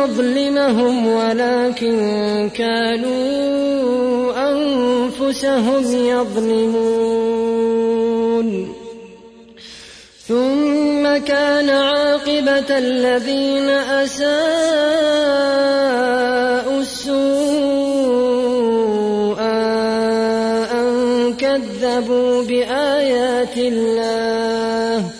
ليظلمهم ولكن كانوا أنفسهم يظلمون ثم كان عاقبة الذين أساءوا السوء أن كذبوا بآيات الله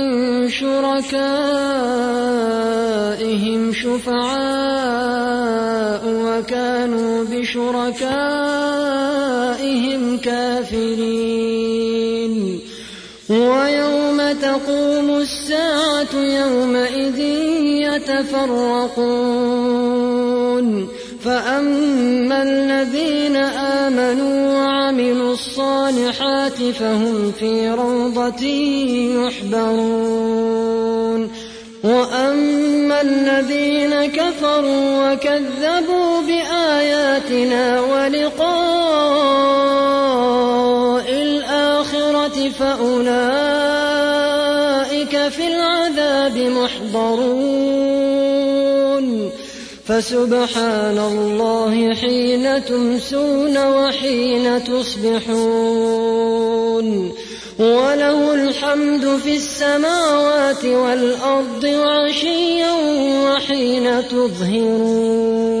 شركائهم شفعاء وكانوا بشركائهم كافرين. ويوم تقوم الساعة يومئذ يتفرقون. فأما الذين آمنوا وعملوا الصالحات فهم في روضة يحبرون. وأما الذين كفروا وكذبوا بآياتنا ولقاء فسبحان الله حين تمسون وحين تصبحون. وله الحمد في السماوات والأرض وعشيا وحين تظهرون.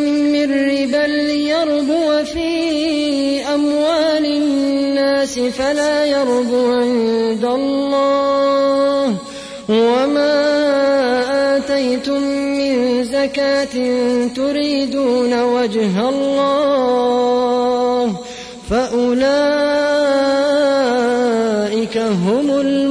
فلا يربو عند الله وما آتيتم زكاة تريدون وجه الله فأولئك هم المضعفون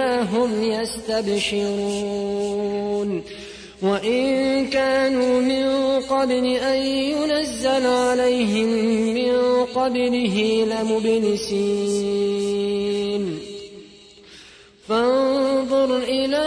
إذا هم يستبشرون وإن كانوا من قبل أن ينزل عليهم من قبله لمبلسين فانظر إلى